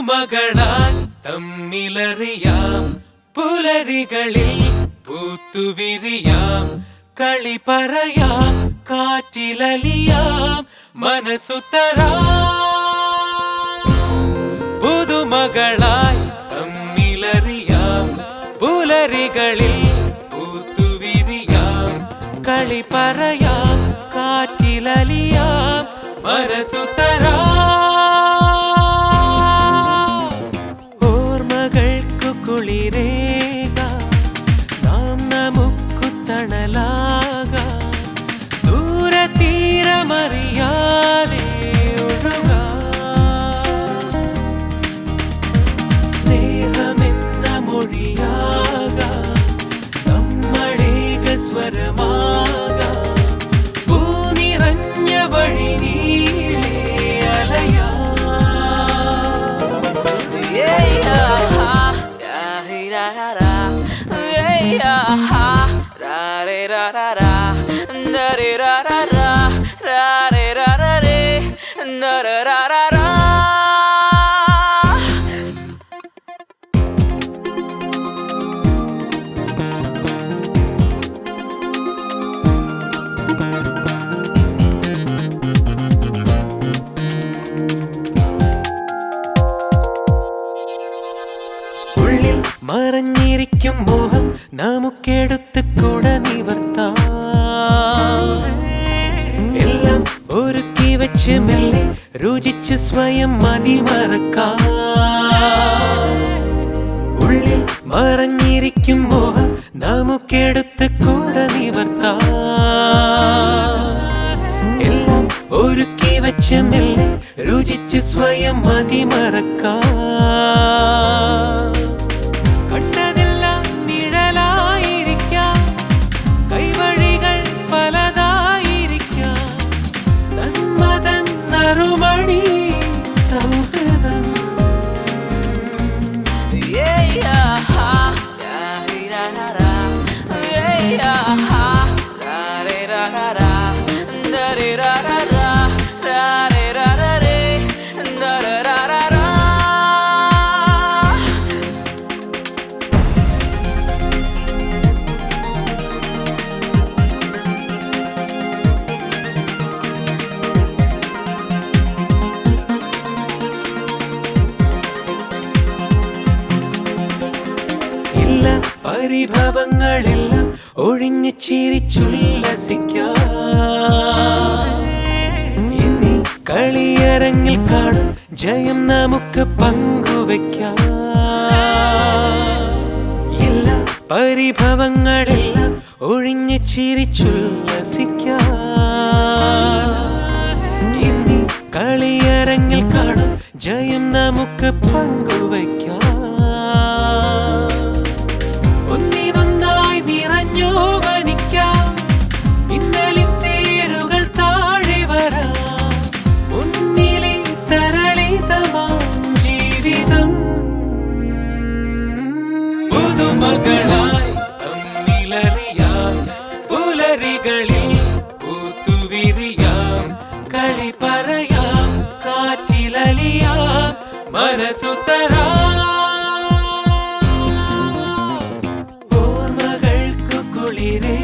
திருமகளால் தம்மிலறியாம் புலரிகளில் பூத்து விரியாம். களிப்பறையாம் காற்றிலலியாம் மனசுத்தராம் புதுமகளாய் தம்மிலறியாம் புலரிகளில் பூத்து விரியாம். களிப்பறையாம் காற்றிலலியாம் மனசுத்தராம் സ്വരമാകാം. പൂനിറഞ്ഞ വഴി നീളെ അലയാം. ഉള്ളിൽ മോഹം നമുക്കെടുത്ത് കൂട നിവർത്താം. എല്ലാം ഒരുക്കി വെച്ച് മെല്ലെ രുചിച്ച് സ്വയം മതിമറക്കാം. ഉള്ളിൽ മറഞ്ഞിരിക്കും മോഹം നമുക്കെടുത്ത് കൂട നിവർത്താം. എല്ലാം ഒരുക്കി വെച്ച് മെല്ലെ രുചിച്ച് സ്വയം മതിമറക്കാം. കണ്ടതെല്ലാം மலருமணி പരിഭവങ്ങളെല്ലാം ഒഴിഞ്ഞു ചിരിച്ചുല്ലസിക്കാം. കളിയരങ്ങിൽ കാണും ജയം നമുക്ക് പങ്കുവെക്കാം ഇല്ല പരിഭവങ്ങളെല്ലാം ഒഴിഞ്ഞു ചിരിച്ചുല്ലസിക്കാം. കളിയരങ്ങിൽ കാണും ജയം നമുക്ക് പങ്കുവെക്കാം புது மகளாய் நிலறியாய் புலரிகளில் பூத்துவிரியாம் களிப்பறையாம் காற்றிலலியா மனசுத்தரா. போர் குளிரே.